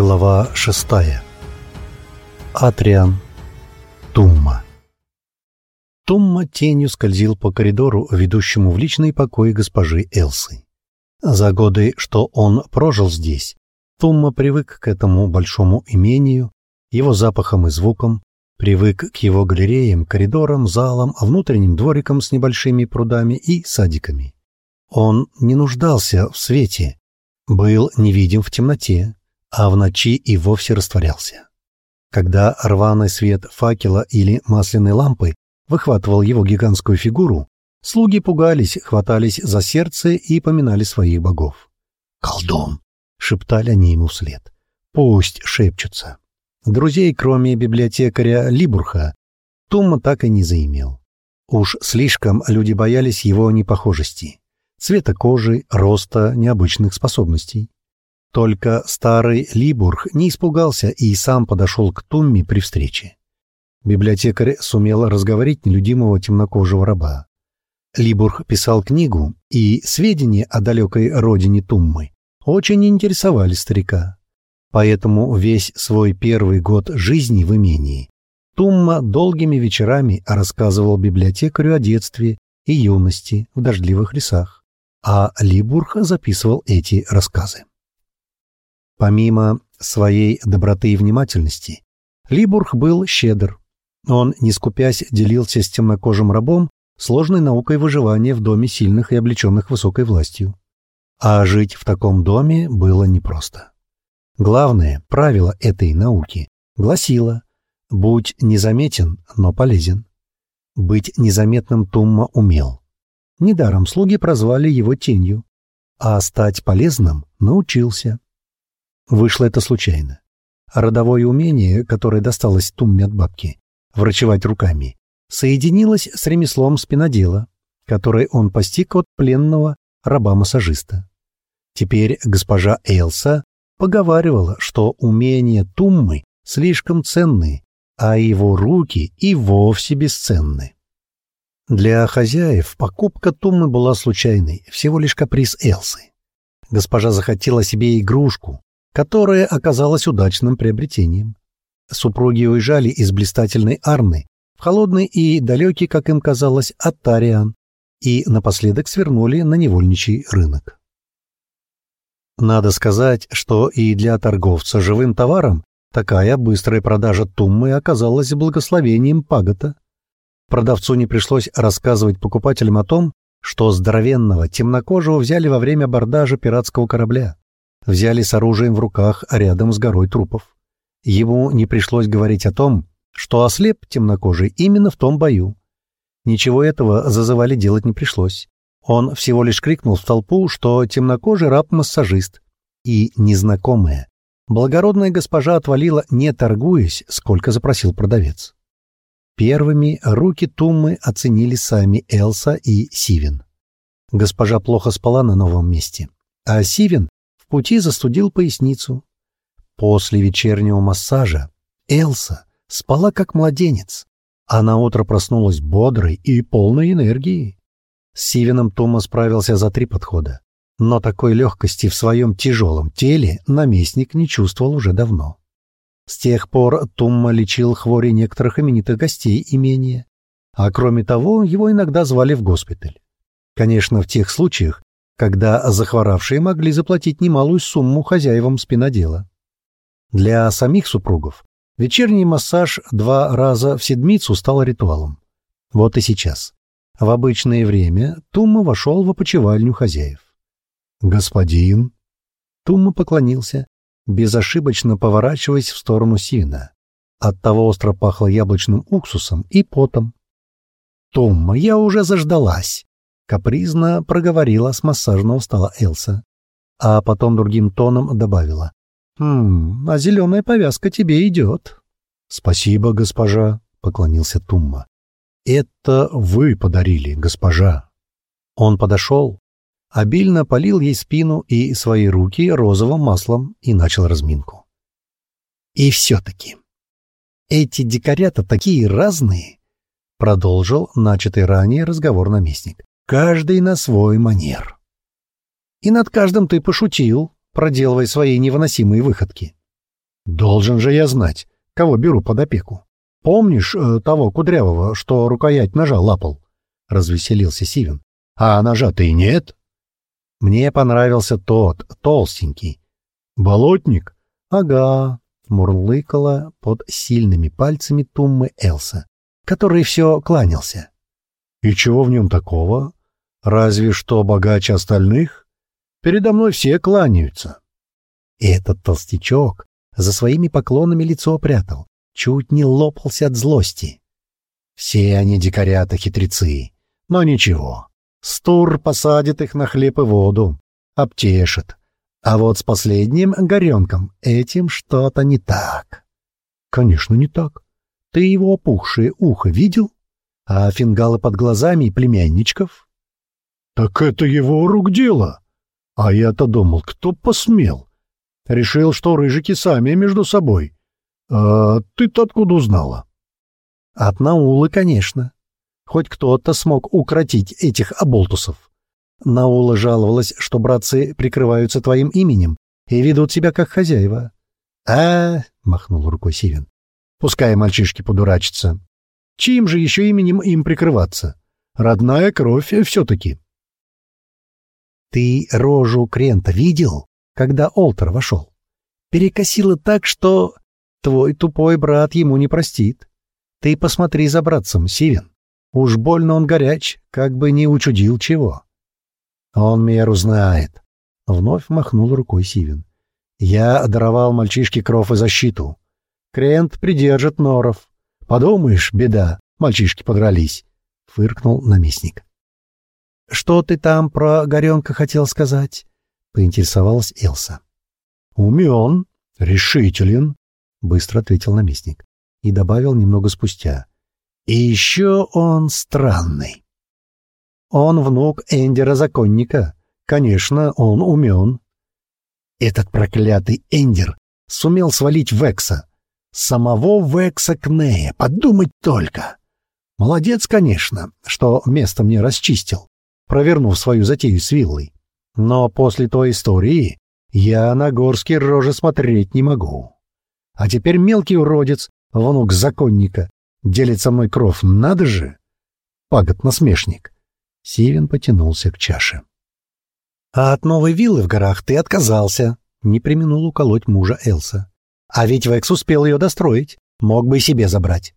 Глава шестая. Атриан. Тумма. Тумма тенью скользил по коридору, ведущему в личный покой госпожи Элсы. За годы, что он прожил здесь, Тумма привык к этому большому имению, его запахам и звукам, привык к его галереям, коридорам, залам, внутренним дворикам с небольшими прудами и садиками. Он не нуждался в свете, был невидим в темноте, а в ночи и вовсе растворялся. Когда рваный свет факела или масляной лампы выхватывал его гигантскую фигуру, слуги пугались, хватались за сердце и поминали своих богов. «Колдун!» — шептали они ему вслед. «Пусть шепчутся». Друзей, кроме библиотекаря Либурха, Тумма так и не заимел. Уж слишком люди боялись его непохожести, цвета кожи, роста, необычных способностей. Только старый Либург не испугался и сам подошел к Тумме при встрече. Библиотекарь сумел разговорить нелюдимого темнокожего раба. Либург писал книгу, и сведения о далекой родине Туммы очень интересовали старика. Поэтому весь свой первый год жизни в имении Тумма долгими вечерами рассказывал библиотекарю о детстве и юности в дождливых лесах, а Либург записывал эти рассказы. Помимо своей доброты и внимательности, Либург был щедр. Он, не скупясь, делился с темнокожим рабом сложной наукой выживания в доме сильных и облеченных высокой властью. А жить в таком доме было непросто. Главное правило этой науки гласило «Будь незаметен, но полезен». Быть незаметным Тумма умел. Недаром слуги прозвали его тенью, а стать полезным научился. Вышло это случайно. Родовое умение, которое досталось Тумме от бабки, врачевать руками, соединилось с ремеслом спинодела, которое он постиг от пленного раба-массажиста. Теперь госпожа Элса поговаривала, что умения Туммы слишком ценны, а его руки и вовсе бесценны. Для хозяев покупка Туммы была случайной, всего лишь каприз Элсы. Госпожа захотела себе игрушку, которое оказалось удачным приобретением. Супруги уезжали из блистательной Арны в холодный и далекий, как им казалось, Аттариан, и напоследок свернули на невольничий рынок. Надо сказать, что и для торговца живым товаром такая быстрая продажа туммы оказалась благословением Пагота. Продавцу не пришлось рассказывать покупателям о том, что здоровенного темнокожего взяли во время абордажа пиратского корабля взяли с оружием в руках рядом с горой трупов. Ему не пришлось говорить о том, что ослеп темнокожий именно в том бою. Ничего этого зазывали делать не пришлось. Он всего лишь крикнул в толпу, что темнокожий раб-массажист. И незнакомая, благородная госпожа отвалила, не торгуясь, сколько запросил продавец. Первыми руки Туммы оценили сами Элса и Сивин. Госпожа плохо спала на новом месте, а Сивин пути застудил поясницу. После вечернего массажа Элса спала как младенец, а на утро проснулась бодрой и полной энергии. С Сивином Тома справился за три подхода, но такой легкости в своем тяжелом теле наместник не чувствовал уже давно. С тех пор Тумма лечил хвори некоторых именитых гостей имения, а кроме того его иногда звали в госпиталь. Конечно, в тех случаях, когда захворавшие могли заплатить немалую сумму хозяевам спинодела. Для самих супругов вечерний массаж два раза в седмицу стал ритуалом. Вот и сейчас. В обычное время Тумма вошел в опочивальню хозяев. «Господин!» Тумма поклонился, безошибочно поворачиваясь в сторону Сина. Оттого остро пахло яблочным уксусом и потом. «Тумма, я уже заждалась!» Капризно проговорила с массажного стола Элса, а потом другим тоном добавила. «Хм, а зеленая повязка тебе идет». «Спасибо, госпожа», — поклонился Тумма. «Это вы подарили, госпожа». Он подошел, обильно полил ей спину и свои руки розовым маслом и начал разминку. «И все-таки эти дикарята такие разные», — продолжил начатый ранее разговор наместник каждый на свой манер. И над каждым ты пошутил, проделывая свои невыносимые выходки. Должен же я знать, кого беру под опеку. Помнишь э, того кудрявого, что рукоять ножа лапал? Развеселился Сивен. А ножа-то и нет. Мне понравился тот, толстенький. Болотник? Ага, мурлыкала под сильными пальцами Туммы Элса, который все кланялся. И чего в нем такого? Разве что богаче остальных? Передо мной все кланяются. Этот толстячок за своими поклонами лицо прятал, чуть не лопался от злости. Все они дикарята-хитрецы, но ничего. Стур посадит их на хлеб и воду, обтешит. А вот с последним горенком этим что-то не так. Конечно, не так. Ты его опухшее ухо видел? А фингалы под глазами и племянничков? Так это его рук дело. А я-то думал, кто посмел. Решил, что рыжики сами между собой. А ты-то откуда узнала? От Наулы, конечно. Хоть кто-то смог укротить этих оболтусов. Наула жаловалась, что братцы прикрываются твоим именем и ведут себя как хозяева. А, махнул рукой Сивен. Пускай мальчишки подурачатся. Чьим же еще именем им прикрываться? Родная кровь все-таки. Ты рожу Крента видел, когда Олтер вошел? Перекосило так, что твой тупой брат ему не простит. Ты посмотри за братцем, Сивен. Уж больно он горяч, как бы не учудил чего. Он меру знает. Вновь махнул рукой Сивен. Я даровал мальчишке кров и защиту. Крент придержит норов. Подумаешь, беда, мальчишки подрались. Фыркнул наместник. Что ты там про горенка хотел сказать? Поинтересовалась Элса. Умен, решителен, быстро ответил наместник и добавил немного спустя. И еще он странный. Он внук Эндера-законника. Конечно, он умен. Этот проклятый Эндер сумел свалить Векса. Самого Векса Кнея, подумать только. Молодец, конечно, что место мне расчистил, провернув свою затею с виллой. Но после той истории я на горские рожи смотреть не могу. А теперь мелкий уродец, внук законника, делит со мной кровь, надо же! Пагод-насмешник. Сивен потянулся к чаше. «А от новой виллы в горах ты отказался», — не применул уколоть мужа Элса. «А ведь Векс успел ее достроить, мог бы и себе забрать».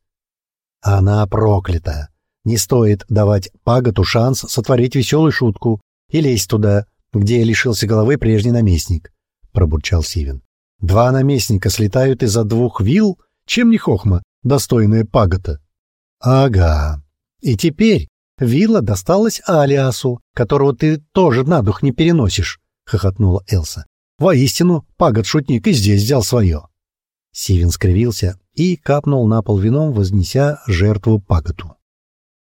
«Она проклята. Не стоит давать Паготу шанс сотворить веселую шутку и лезть туда, где лишился головы прежний наместник», — пробурчал Сивен. «Два наместника слетают из-за двух вилл, чем не хохма, достойная Пагота». «Ага. И теперь Вилла досталась Алиасу, которого ты тоже на дух не переносишь, — хохотнула Элса. Воистину, пагод-шутник и здесь взял свое. Сивин скривился и капнул на пол вином, вознеся жертву паготу.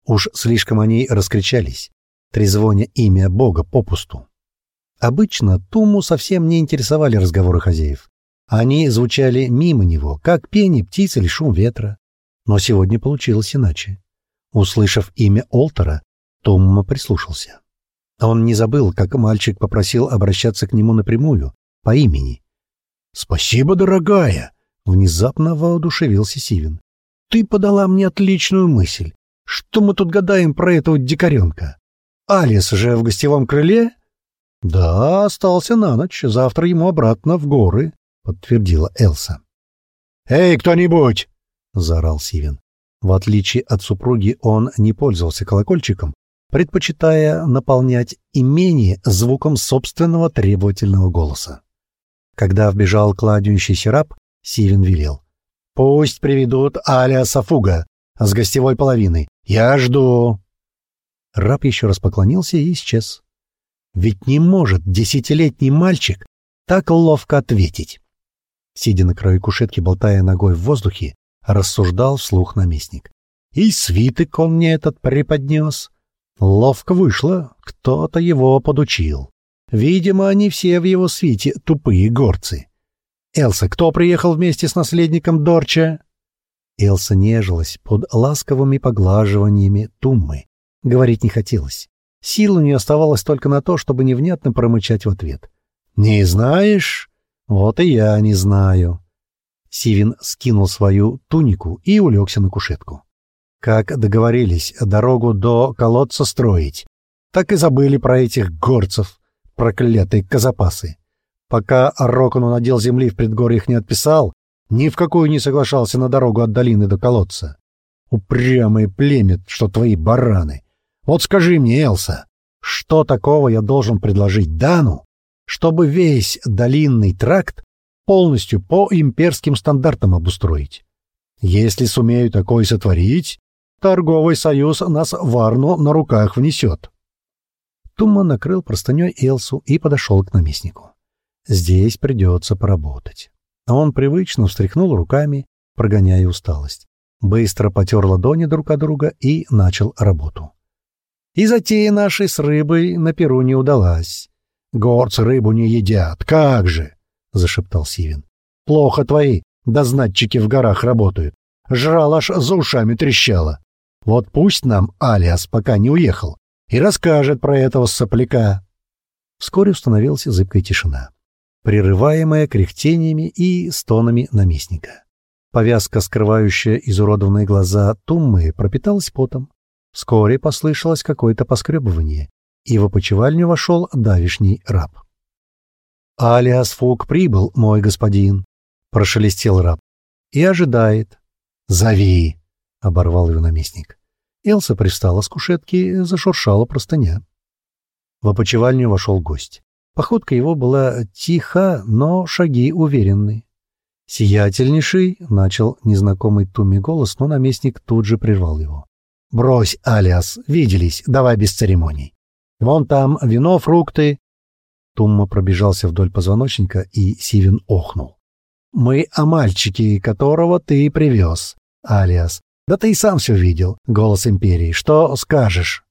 Уж слишком они раскричались, трезвоня имя Бога попусту. Обычно Туму совсем не интересовали разговоры хозяев. Они звучали мимо него, как пение птиц или шум ветра. Но сегодня получилось иначе. Услышав имя Олтера, Томма прислушался. Он не забыл, как мальчик попросил обращаться к нему напрямую, по имени. «Спасибо, дорогая!» — внезапно воодушевился Сивин. «Ты подала мне отличную мысль. Что мы тут гадаем про этого дикаренка? Алис же в гостевом крыле?» «Да, остался на ночь. Завтра ему обратно в горы», — подтвердила Элса. «Эй, кто-нибудь!» — заорал Сивин. В отличие от супруги, он не пользовался колокольчиком, предпочитая наполнять имение звуком собственного требовательного голоса. Когда вбежал кладющийся раб, Сивин велел. «Пусть приведут Аля Сафуга с гостевой половины. Я жду!» Раб еще раз поклонился и исчез. Ведь не может десятилетний мальчик так ловко ответить. Сидя на краю кушетки, болтая ногой в воздухе, рассуждал вслух наместник. И свиток он мне этот преподнес. Ловко вышло, кто-то его подучил. Видимо, они все в его свите тупые горцы. «Элса, кто приехал вместе с наследником Дорча?» Элса нежилась под ласковыми поглаживаниями Туммы. Говорить не хотелось. Сил у нее оставалось только на то, чтобы невнятно промычать в ответ. «Не знаешь? Вот и я не знаю. Сивин скинул свою тунику и улегся на кушетку. Как договорились дорогу до колодца строить, так и забыли про этих горцев, проклятые казапасы. Пока Рокону надел земли в предгорьях не отписал, ни в какую не соглашался на дорогу от долины до колодца. Упрямые племя, что твои бараны. Вот скажи мне, Элса, что такого я должен предложить Дану, чтобы весь долинный тракт полностью по имперским стандартам обустроить? Если сумею такое сотворить, торговый союз нас в Арну на руках внесет. Тумма накрыл простыней Элсу и подошел к наместнику. Здесь придется поработать. Он привычно встряхнул руками, прогоняя усталость. Быстро потер ладони друг от друга и начал работу. И затея нашей с рыбой на перу не удалась. Горцы рыбу не едят, как же! — зашептал Сивин. — Плохо твои дознатчики в горах работают. Жрал аж за ушами трещало. Вот пусть нам Алиас пока не уехал и расскажет про этого сопляка. Вскоре установилась зыбкая тишина, прерываемая кряхтениями и стонами наместника. Повязка, скрывающая изуродованные глаза Туммы, пропиталась потом. Вскоре послышалось какое-то поскребывание, и в опочивальню вошел давишний раб. «Алиас Фук прибыл, мой господин», — прошелестел раб, — «и ожидает». «Зови!» — оборвал его наместник. Элса пристала с кушетки, зашуршала простыня. В опочивальню вошел гость. Походка его была тиха, но шаги уверенны. «Сиятельнейший!» — начал незнакомый Туми голос, но наместник тут же прервал его. «Брось, Алиас, виделись, давай без церемоний. Вон там вино, фрукты». Тумма пробежался вдоль позвоночника, и Сивин охнул. «Мы о мальчике, которого ты привез, Алиас. Да ты и сам все видел, голос Империи. Что скажешь?»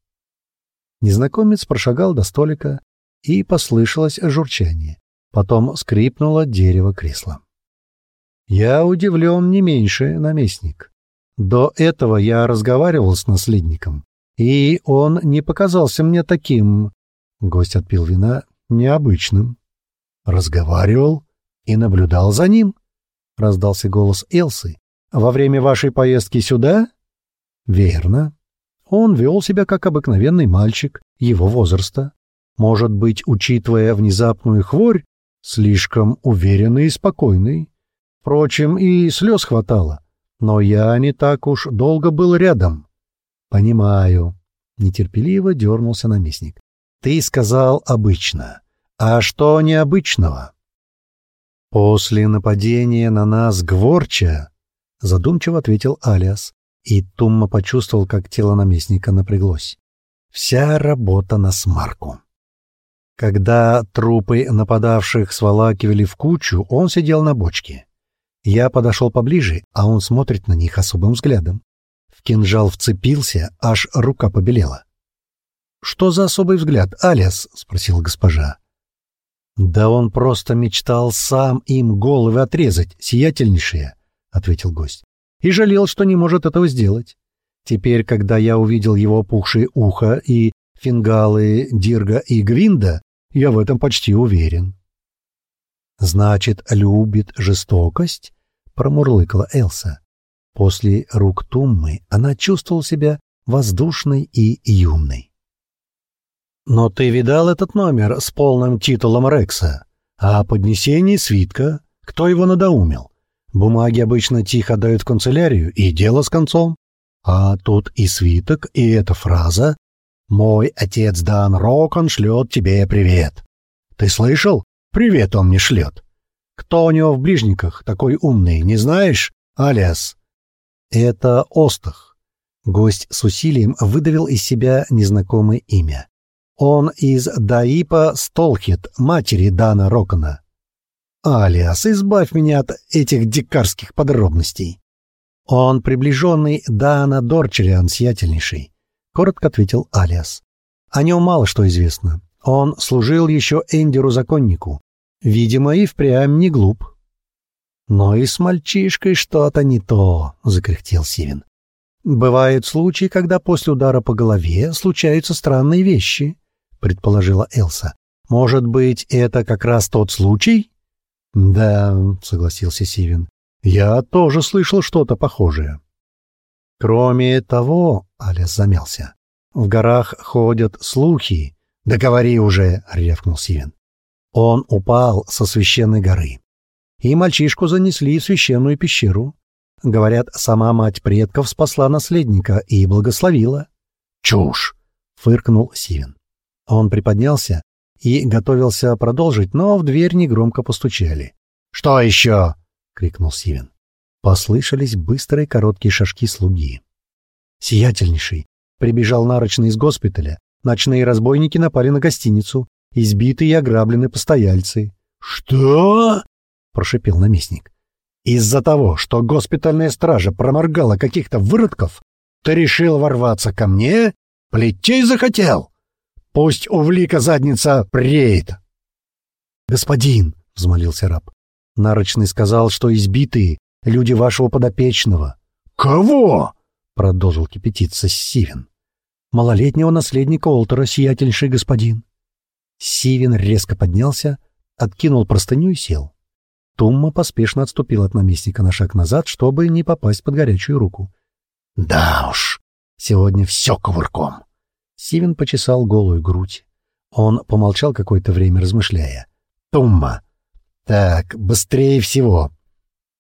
Незнакомец прошагал до столика, и послышалось журчание. Потом скрипнуло дерево кресла. Я удивлен не меньше, наместник. До этого я разговаривал с наследником, и он не показался мне таким, гость отпил вина, необычным. Разговаривал и наблюдал за ним, раздался голос Элсы. Во время вашей поездки сюда? Верно. Он вел себя как обыкновенный мальчик его возраста. Может быть, учитывая внезапную хворь, слишком уверенный и спокойный. Впрочем, и слез хватало. Но я не так уж долго был рядом. — Понимаю. Нетерпеливо дернулся наместник. — Ты сказал обычно. А что необычного? — После нападения на нас Гворча, — задумчиво ответил Алиас, и Тумма почувствовал, как тело наместника напряглось. Вся работа на смарку. Когда трупы нападавших сволакивали в кучу, он сидел на бочке. Я подошел поближе, а он смотрит на них особым взглядом. В кинжал вцепился, аж рука побелела. «Что за особый взгляд, Алиас?» — спросила госпожа. «Да он просто мечтал сам им головы отрезать, сиятельнейшие», — ответил гость. «И жалел, что не может этого сделать. Теперь, когда я увидел его опухшее ухо и фингалы Дирга и Гвинда, я в этом почти уверен». «Значит, любит жестокость?» промурлыкала Элса. После рук Туммы она чувствовала себя воздушной и юной. «Но ты видал этот номер с полным титулом Рекса? А о поднесении свитка? Кто его надоумил? Бумаги обычно тихо дают в канцелярию, и дело с концом. А тут и свиток, и эта фраза «Мой отец Дан Рокон шлет тебе привет». Ты слышал? Привет он мне шлет. Кто у него в ближниках такой умный, не знаешь, Алиас? Это Остах. Гость с усилием выдавил из себя незнакомое имя. Он из Даипа Столхит, матери Дана Рокона. Алиас, избавь меня от этих дикарских подробностей. Он приближенный Дана Дорчериан, сиятельнейший, — коротко ответил Алиас. О нем мало что известно. Он служил еще Эндеру-законнику, Видимо, и впрямь не глуп. «Но и с мальчишкой что-то не то», — закряхтел Сивин. «Бывают случаи, когда после удара по голове случаются странные вещи», — предположила Элса. «Может быть, это как раз тот случай?» «Да», — согласился Сивин. Я тоже слышал что-то похожее. Кроме того, Алис замялся. В горах ходят слухи. Да говори уже, рявкнул Сивен. Он упал со священной горы. И мальчишку занесли в священную пещеру. Говорят, сама мать предков спасла наследника и благословила. Чушь, фыркнул Сивен. Он приподнялся и готовился продолжить, но в дверь негромко постучали. «Что еще?» — крикнул Сивен. Послышались быстрые короткие шажки слуги. «Сиятельнейший!» Прибежал нарочный из госпиталя. Ночные разбойники напали на гостиницу. Избиты и ограблены постояльцы. «Что?» — прошипел наместник. «Из-за того, что госпитальная стража проморгала каких-то выродков, ты решил ворваться ко мне? Плетей захотел? Пусть увлика задница преет!» «Господин!» — взмолился раб. Нарочный сказал, что избитые — люди вашего подопечного. «Кого?» — продолжил кипятиться Сивин. «Малолетнего наследника Олтера, сиятельнейший господин». Сивин резко поднялся, откинул простыню и сел. Тумма поспешно отступил от наместника на шаг назад, чтобы не попасть под горячую руку. «Да уж, сегодня все кувырком!» Сивин почесал голую грудь. Он помолчал какое-то время, размышляя. «Тумма! Так, быстрее всего!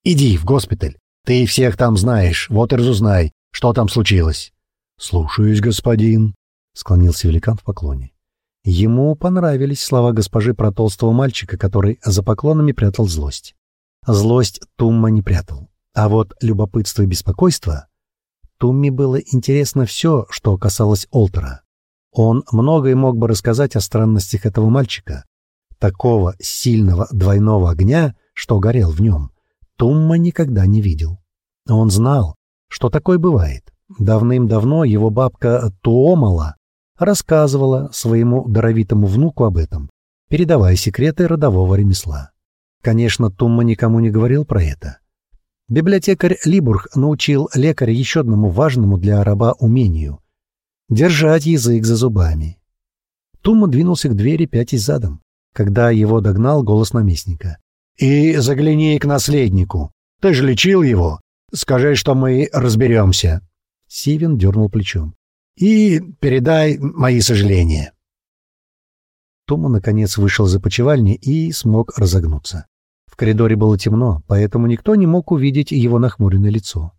Иди в госпиталь. Ты всех там знаешь, вот и разузнай, что там случилось». «Слушаюсь, господин», — склонился великан в поклоне. Ему понравились слова госпожи про толстого мальчика, который за поклонами прятал злость. Злость Тумма не прятал. А вот любопытство и беспокойство... Тумме было интересно все, что касалось Олтера. Он многое мог бы рассказать о странностях этого мальчика. Такого сильного двойного огня, что горел в нем, Тумма никогда не видел. Он знал, что такое бывает. Давным-давно его бабка Туомала рассказывала своему даровитому внуку об этом, передавая секреты родового ремесла. Конечно, Тумма никому не говорил про это. Библиотекарь Либург научил лекаря еще одному важному для раба умению держать язык за зубами. Тума двинулся к двери, пятясь задом, когда его догнал голос наместника. «И загляни к наследнику. Ты же лечил его. Скажи, что мы разберемся». Сивен дернул плечом. «И передай мои сожаления». Тума, наконец, вышел за почевальни и смог разогнуться. В коридоре было темно, поэтому никто не мог увидеть его нахмуренное лицо.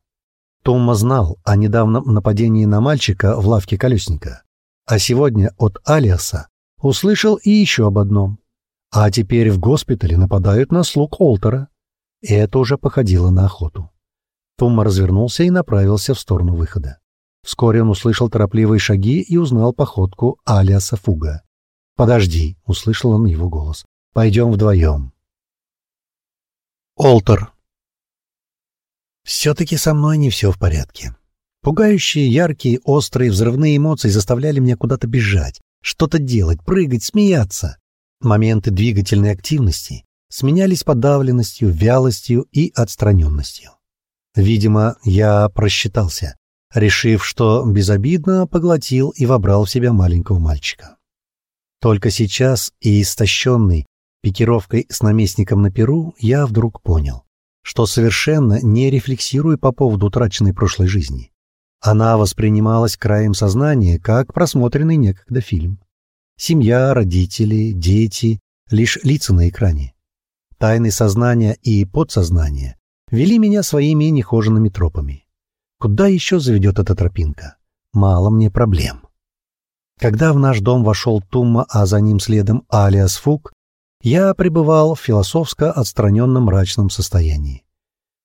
Тома знал о недавнем нападении на мальчика в лавке колесника, а сегодня от Алиаса услышал и еще об одном. А теперь в госпитале нападают на слуг Олтера. И это уже походило на охоту. Тома развернулся и направился в сторону выхода. Вскоре он услышал торопливые шаги и узнал походку Алиаса Фуга. «Подожди», — услышал он его голос. «Пойдем вдвоем». Олтер. Все-таки со мной не все в порядке. Пугающие, яркие, острые, взрывные эмоции заставляли меня куда-то бежать, что-то делать, прыгать, смеяться. Моменты двигательной активности сменялись подавленностью, вялостью и отстраненностью. Видимо, я просчитался, решив, что безобидно поглотил и вобрал в себя маленького мальчика. Только сейчас и истощенный пикировкой с наместником на Перу я вдруг понял что совершенно не рефлексируя по поводу утраченной прошлой жизни. Она воспринималась краем сознания, как просмотренный некогда фильм. Семья, родители, дети — лишь лица на экране. Тайны сознания и подсознания вели меня своими нехоженными тропами. Куда еще заведет эта тропинка? Мало мне проблем. Когда в наш дом вошел Тумма, а за ним следом Алиас Фук, я пребывал в философско отстраненном мрачном состоянии.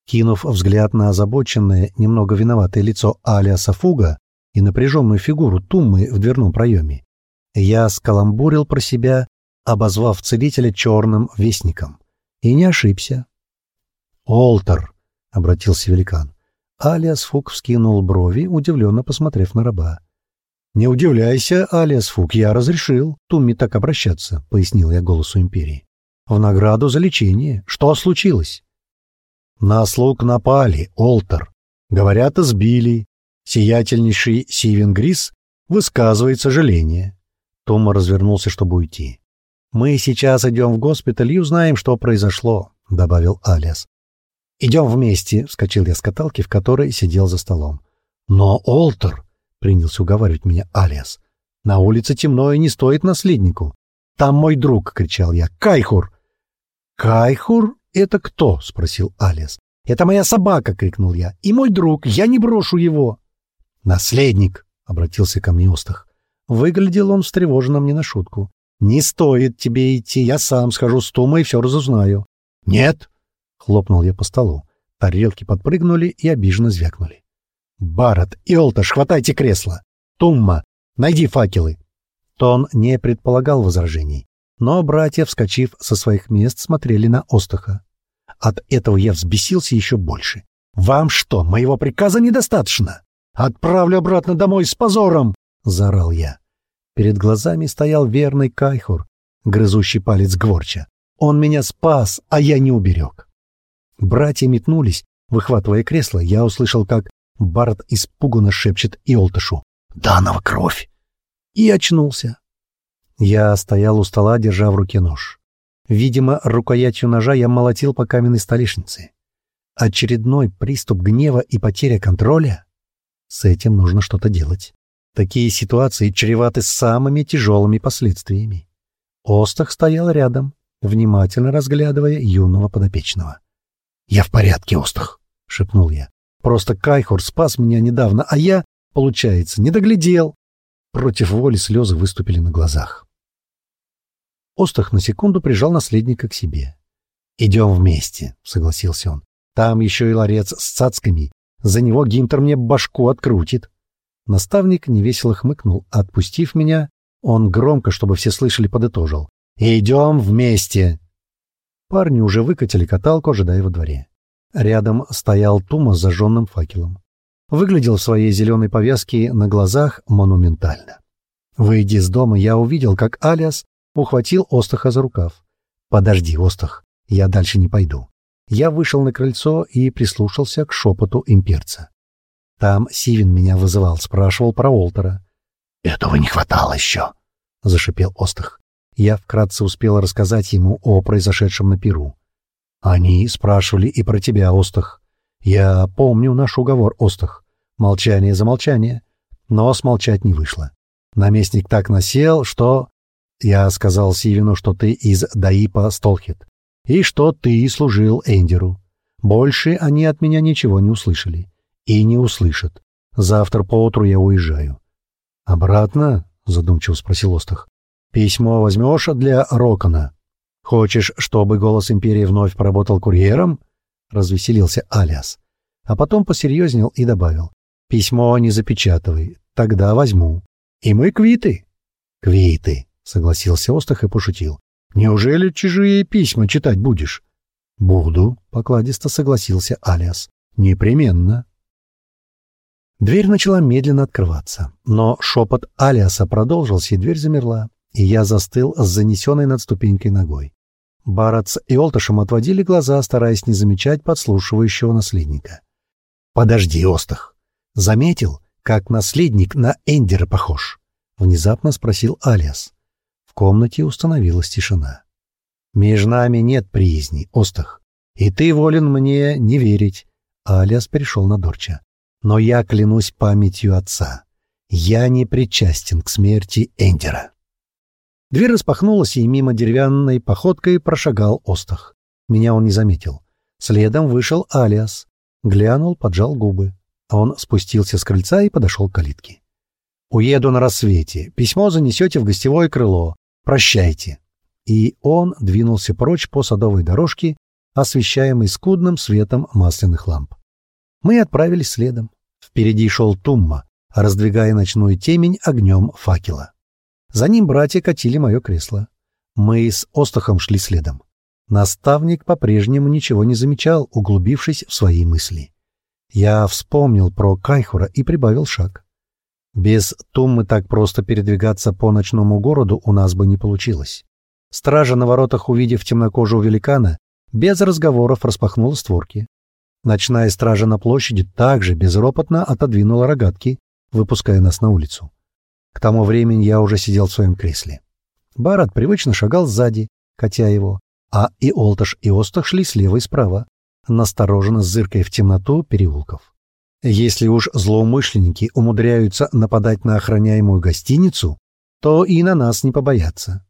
Кинув взгляд на озабоченное, немного виноватое лицо Алиаса Фуга и напряженную фигуру Туммы в дверном проеме, я скаламбурил про себя, обозвав целителя черным вестником. И не ошибся. «Олтер!» — обратился великан. Алиас Фуг вскинул брови, удивленно посмотрев на раба. «Не удивляйся, Алиас Фук, я разрешил Тумми так обращаться», — пояснил я голосу Империи. «В награду за лечение. Что случилось?» «На слуг напали, Олтер. Говорят, избили. Сиятельнейший Сивен Грис высказывает сожаление». Тома развернулся, чтобы уйти. «Мы сейчас идем в госпиталь и узнаем, что произошло», — добавил Алиас. «Идем вместе», — вскочил я с каталки, в которой сидел за столом. «Но, Олтер», — принялся уговаривать меня Алиас, — «на улице темно и не стоит наследнику». «Там мой друг», — кричал я, — «Кайхур». «Кайхур? Это кто?» — спросил Алиас. «Это моя собака!» — крикнул я. «И мой друг! Я не брошу его!» «Наследник!» — обратился ко мне Остах. Выглядел он встревоженным не на шутку. «Не стоит тебе идти, я сам схожу с Тумой и все разузнаю». «Нет!» — хлопнул я по столу. Тарелки подпрыгнули и обиженно звякнули. «Барат, Иолташ, хватайте кресло! Тумма, найди факелы!» Тон не предполагал возражений, но братья, вскочив со своих мест, смотрели на Остаха. От этого я взбесился еще больше. «Вам что, моего приказа недостаточно? Отправлю обратно домой с позором!» — заорал я. Перед глазами стоял верный Кайхур, грызущий палец Гворча. Он меня спас, а я не уберег. Братья метнулись, выхватывая кресло. Я услышал, как Барт испуганно шепчет Иолтышу. «Данова кровь!» И очнулся. Я стоял у стола, держа в руке нож. Видимо, рукоятью ножа я молотил по каменной столешнице. Очередной приступ гнева и потеря контроля? С этим нужно что-то делать. Такие ситуации чреваты самыми тяжелыми последствиями. Остах стоял рядом, внимательно разглядывая юного подопечного. «Я в порядке, Остах», — шепнул я. «Просто Кайхор спас меня недавно, а я, получается, не доглядел». Против воли слезы выступили на глазах. Остах на секунду прижал наследника к себе. «Идем вместе», — согласился он. «Там еще и ларец с цацками. За него Гинтер мне башку открутит». Наставник невесело хмыкнул, отпустив меня, он громко, чтобы все слышали, подытожил. «Идем вместе!» Парни уже выкатили каталку, ожидая во дворе. Рядом стоял Тума с зажженным факелом. Выглядел в своей зеленой повязке на глазах монументально. Выйдя из дома, я увидел, как Алиас ухватил Остаха за рукав. «Подожди, Остах, я дальше не пойду». Я вышел на крыльцо и прислушался к шепоту имперца. Там Сивин меня вызывал, спрашивал про Олтера. «Этого не хватало еще», — зашипел Остах. Я вкратце успел рассказать ему о произошедшем на Перу. «Они спрашивали и про тебя, Остах. Я помню наш уговор, Остах. Молчание за молчание. Но смолчать не вышло. Наместник так насел, что я сказал Сивину, что ты из Даипа Столхет, и что ты служил Эндеру. Больше они от меня ничего не услышали. И не услышат. Завтра поутру я уезжаю. — Обратно? — задумчиво спросил Остах. — Письмо возьмешь для Рокона? Хочешь, чтобы голос Империи вновь поработал курьером? — развеселился Алиас. А потом посерьезнел и добавил. — Письмо не запечатывай, тогда возьму. И мы квиты. — Квиты, — согласился Остах и пошутил. «Неужели чужие письма читать будешь?» «Буду», — покладисто согласился Алиас. «Непременно». Дверь начала медленно открываться, но шепот Алиаса продолжился, и дверь замерла, и я застыл с занесенной над ступенькой ногой. Барац и Олташем отводили глаза, стараясь не замечать подслушивающего наследника. «Подожди, Остах! Заметил, как наследник на Эндера похож?» — внезапно спросил Алиас. В комнате установилась тишина. «Между нами нет приязни, Остах, и ты волен мне не верить», — Алиас перешел на Дорча. «Но я клянусь памятью отца. Я не причастен к смерти Эндера». Дверь распахнулась, и мимо деревянной походкой прошагал Остах. Меня он не заметил. Следом вышел Алиас. Глянул, поджал губы. Он спустился с крыльца и подошел к калитке. «Уеду на рассвете. Письмо занесете в гостевое крыло. Прощайте. И он двинулся прочь по садовой дорожке, освещаемой скудным светом масляных ламп. Мы отправились следом. Впереди шел Тумма, раздвигая ночную темень огнем факела. За ним братья катили мое кресло. Мы с Остахом шли следом. Наставник по-прежнему ничего не замечал, углубившись в свои мысли. Я вспомнил про Кайхура и прибавил шаг. Без Туммы так просто передвигаться по ночному городу у нас бы не получилось. Стража на воротах, увидев темнокожего великана, без разговоров распахнула створки. Ночная стража на площади также безропотно отодвинула рогатки, выпуская нас на улицу. К тому времени я уже сидел в своем кресле. Барат привычно шагал сзади, катя его, а и Олташ, и Остах шли слева и справа. настороженно зыркая в темноту переулков. Если уж злоумышленники умудряются нападать на охраняемую гостиницу, то и на нас не побоятся.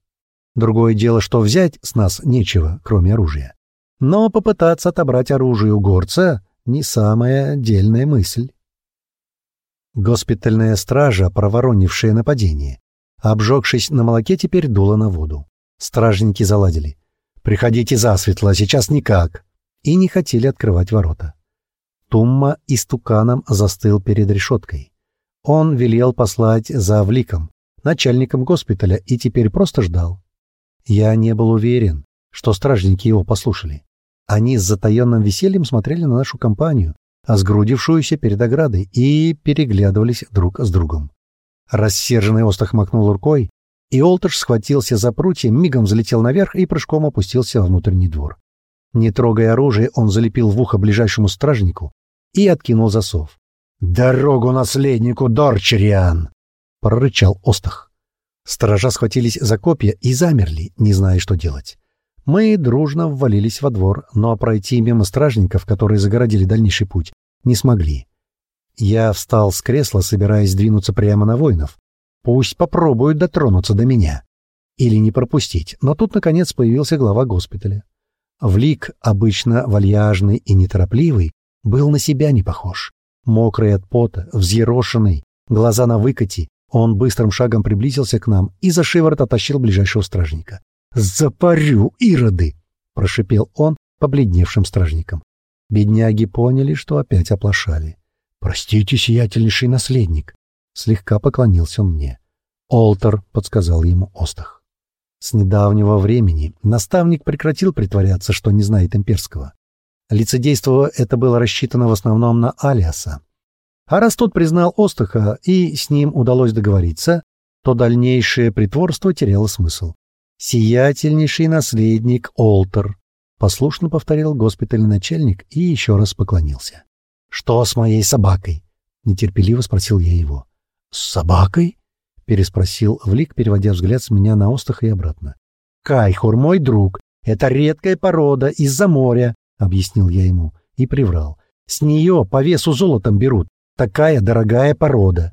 Другое дело, что взять с нас нечего, кроме оружия. Но попытаться отобрать оружие у горца — не самая дельная мысль. Госпитальная стража, проворонившая нападение, обжегшись на молоке, теперь дула на воду. Стражники заладили. «Приходите засветло, сейчас никак!» И не хотели открывать ворота. Тумма истуканом застыл перед решеткой. Он велел послать за Вликом, начальником госпиталя, и теперь просто ждал. Я не был уверен, что стражники его послушали. Они с затаенным весельем смотрели на нашу компанию, сгрудившуюся перед оградой, и переглядывались друг с другом. Рассерженный Остах махнул рукой, и Олтыш схватился за прутья, мигом взлетел наверх и прыжком опустился во внутренний двор. Не трогая оружие, он залепил в ухо ближайшему стражнику и откинул засов. «Дорогу наследнику Дорчериан!» — прорычал Остах. Сторожа схватились за копья и замерли, не зная, что делать. Мы дружно ввалились во двор, но пройти мимо стражников, которые загородили дальнейший путь, не смогли. Я встал с кресла, собираясь двинуться прямо на воинов. Пусть попробуют дотронуться до меня. Или не пропустить, но тут, наконец, появился глава госпиталя. Влик, обычно вальяжный и неторопливый, был на себя не похож. Мокрый от пота, взъерошенный, глаза на выкате, он быстрым шагом приблизился к нам и за шиворот оттащил ближайшего стражника. «Запарю, ироды!» — прошипел он побледневшим стражникам. Бедняги поняли, что опять оплошали. «Простите, сиятельнейший наследник!» — слегка поклонился он мне. «Олтер», — подсказал ему Остах. С недавнего времени наставник прекратил притворяться, что не знает имперского. Лицедейство это было рассчитано в основном на Алиаса. А раз тот признал Остаха и с ним удалось договориться, то дальнейшее притворство теряло смысл. «Сиятельнейший наследник Олтер», — послушно повторил госпитальный начальник и еще раз поклонился. «Что с моей собакой?» — нетерпеливо спросил я его. «С собакой?» — переспросил Влик, переводя взгляд с меня на Остаха и обратно. «Кайхур, мой друг, это редкая порода из-за моря», — объяснил я ему и приврал. «С нее по весу золотом берут. Такая дорогая порода».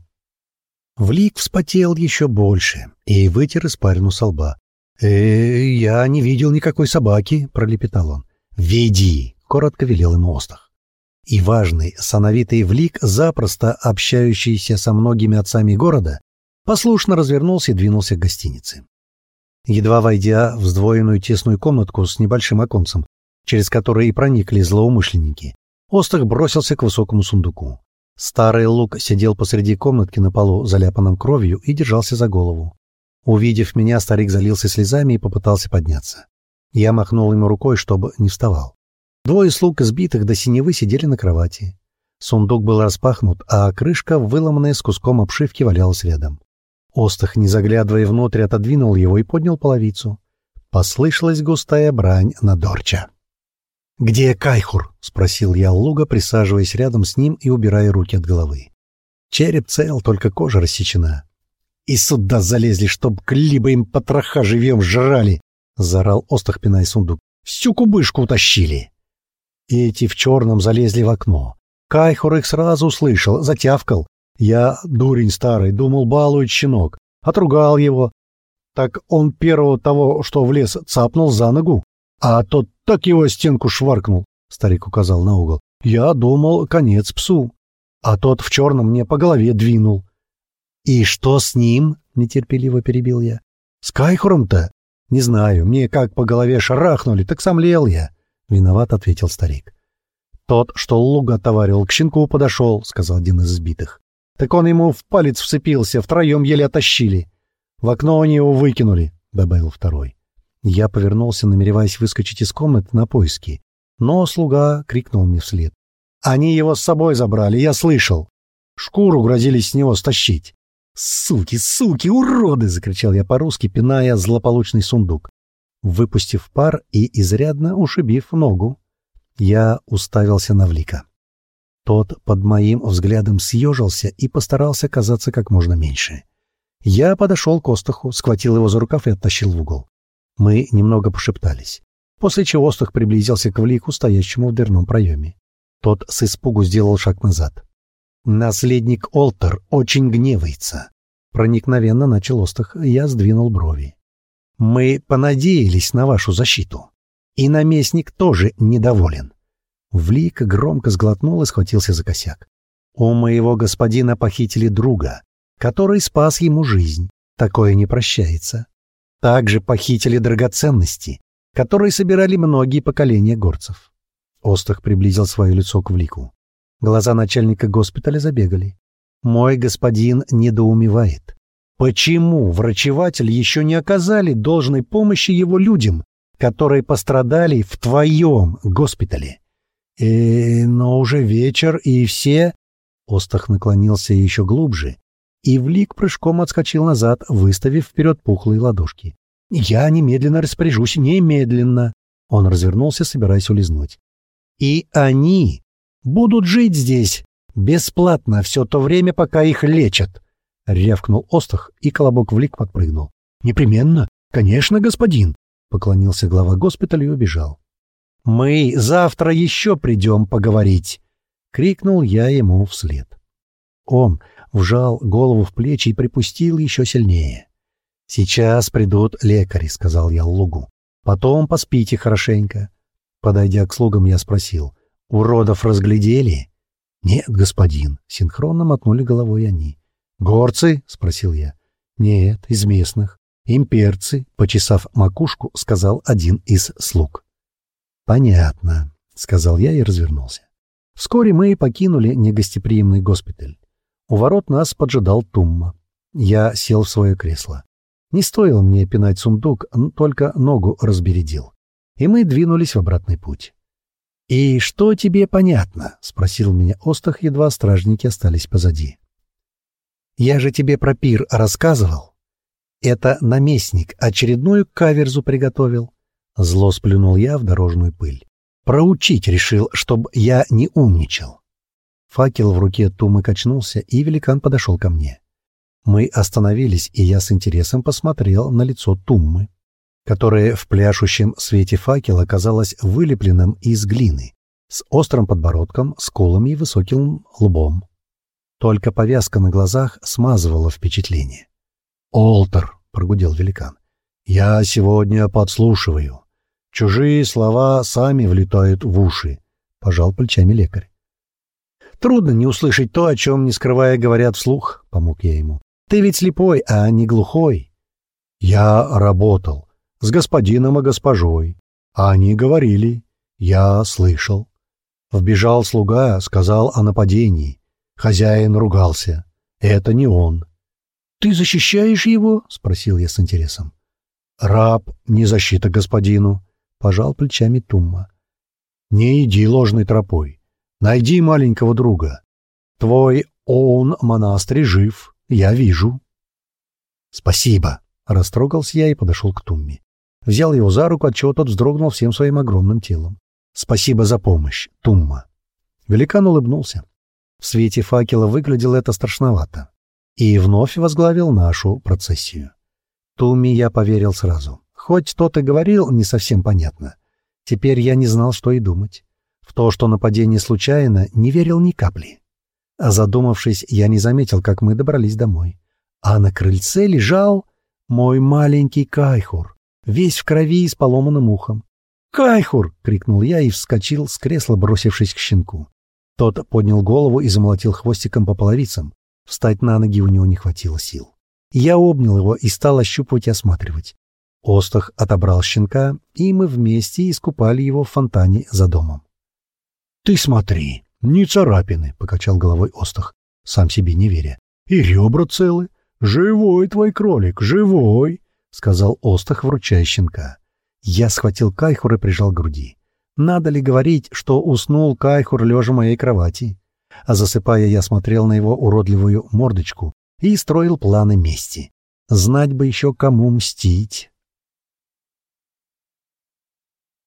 Влик вспотел еще больше и вытер испарину со лба э я не видел никакой собаки», — пролепетал он. «Веди», — коротко велел ему Остах. И важный, сановитый влик, запросто общающийся со многими отцами города, послушно развернулся и двинулся к гостинице. Едва войдя в сдвоенную тесную комнатку с небольшим оконцем, через которое и проникли злоумышленники, Остах бросился к высокому сундуку. Старый лук сидел посреди комнатки на полу, заляпанном кровью, и держался за голову. Увидев меня, старик залился слезами и попытался подняться. Я махнул ему рукой, чтобы не вставал. Двое слуг, сбитых до синевы, сидели на кровати. Сундук был распахнут, а крышка, выломанная с куском обшивки, валялась рядом. Остах, не заглядывая внутрь, отодвинул его и поднял половицу. Послышалась густая брань на Дорча. «Где Кайхур?» — спросил я Луга, присаживаясь рядом с ним и убирая руки от головы. Череп цел, только кожа рассечена. И сюда залезли, чтоб либо им потроха живьем жрали, — заорал Остах, пиная сундук. Всю кубышку утащили. Эти в черном залезли в окно. Кайхор их сразу услышал, затявкал. Я, дурень старый, думал, балует щенок. Отругал его. Так он первого того, что в лес, цапнул за ногу. А тот так его стенку шваркнул, — старик указал на угол. Я думал, конец псу. А тот в черном мне по голове двинул. «И что с ним?» — нетерпеливо перебил я. «С Кайхуром-то? Не знаю, мне как по голове шарахнули, так сомлел я», — виноват ответил старик. «Тот, что луга товарил, к щенку подошел», — сказал один из сбитых. «Так он ему в палец вцепился, втроем еле оттащили. В окно они его выкинули», — добавил второй. Я повернулся, намереваясь выскочить из комнаты на поиски, но слуга крикнул мне вслед. «Они его с собой забрали, я слышал. Шкуру грозились с него стащить. «Суки, суки, уроды!» — закричал я по-русски, пиная злополучный сундук. Выпустив пар и изрядно ушибив ногу, я уставился на Влика. Тот под моим взглядом съежился и постарался казаться как можно меньше. Я подошел к Остаху, схватил его за рукав и оттащил в угол. Мы немного пошептались. после чего Остах приблизился к Влику, стоящему в дверном проеме. Тот с испугу сделал шаг назад. «Наследник Олтер очень гневается», — проникновенно начал Остах. Я сдвинул брови. «Мы понадеялись на вашу защиту. И наместник тоже недоволен». Влик громко сглотнул и схватился за косяк. «У моего господина похитили друга, который спас ему жизнь. Такое не прощается. Также похитили драгоценности, которые собирали многие поколения горцев. Остах приблизил свое лицо к Влику. Глаза начальника госпиталя забегали. «Мой господин недоумевает. Почему врачеватель еще не оказали должной помощи его людям, которые пострадали в твоем госпитале?» «Э, но уже вечер, и все...» Остах наклонился еще глубже, и Влик прыжком отскочил назад, выставив вперед пухлые ладошки. «Я немедленно распоряжусь, немедленно!» Он развернулся, собираясь улизнуть. «И они будут жить здесь бесплатно все то время, пока их лечат!» Рявкнул Остах, и колобок Влик подпрыгнул. «Непременно! Конечно, господин!» Поклонился глава госпиталя и убежал. «Мы завтра еще придем поговорить!» — крикнул я ему вслед. Он вжал голову в плечи и припустил еще сильнее. «Сейчас придут лекари», — сказал я Лугу. «Потом поспите хорошенько». Подойдя к слугам, я спросил. «Уродов разглядели?» «Нет, господин», — синхронно мотнули головой они. «Горцы?» — спросил я. «Нет, из местных. Имперцы», — почесав макушку, сказал один из слуг. «Понятно», — сказал я и развернулся. Вскоре мы покинули негостеприимный госпиталь. У ворот нас поджидал Тумма. Я сел в свое кресло. Не стоило мне пинать сундук, только ногу разбередил. И мы двинулись в обратный путь. «И что тебе понятно?» — спросил меня Остах, едва стражники остались позади. «Я же тебе про пир рассказывал. Это наместник очередную каверзу приготовил». Зло сплюнул я в дорожную пыль. «Проучить решил, чтобы я не умничал». Факел в руке Тумы качнулся, и великан подошел ко мне. Мы остановились, и я с интересом посмотрел на лицо Туммы, которое в пляшущем свете факела казалось вылепленным из глины, с острым подбородком, скулами и высоким лбом. Только повязка на глазах смазывала впечатление. «Олтер», — прогудел великан, — «я сегодня подслушиваю. Чужие слова сами влетают в уши», — пожал плечами лекарь. «Трудно не услышать то, о чем, не скрывая, говорят вслух», — помог я ему. Ты ведь слепой, а не глухой. Я работал с господином и госпожой. А они говорили. Я слышал. Вбежал слуга, сказал о нападении. Хозяин ругался. Это не он. «Ты защищаешь его?» — спросил я с интересом. «Раб не защита господину», — пожал плечами Тумма. «Не иди ложной тропой. Найди маленького друга. Твой он монастырь жив. «Я вижу». «Спасибо», — растрогался я и подошел к Тумме. Взял его за руку, отчего тот вздрогнул всем своим огромным телом. «Спасибо за помощь, Тумма». Великан улыбнулся. В свете факела выглядело это страшновато. И вновь возглавил нашу процессию. Тумме я поверил сразу. Хоть тот и говорил, не совсем понятно. Теперь я не знал, что и думать. В то, что нападение случайно, не верил ни капли. А задумавшись, я не заметил, как мы добрались домой. А на крыльце лежал мой маленький Кайхур, весь в крови и с поломанным ухом. «Кайхур!» — крикнул я и вскочил с кресла, бросившись к щенку. Тот поднял голову и замолотил хвостиком по половицам. Встать на ноги у него не хватило сил. Я обнял его и стал ощупывать и осматривать. Остах отобрал щенка, и мы вместе искупали его в фонтане за домом. «Ты смотри!» «Ни царапины», — покачал головой Остах, сам себе не веря. «И ребра целы. Живой твой кролик, живой», — сказал Остах, вручая щенка. Я схватил Кайхур и прижал к груди. Надо ли говорить, что уснул Кайхур лежа в моей кровати? А засыпая, я смотрел на его уродливую мордочку и строил планы мести. Знать бы еще, кому мстить.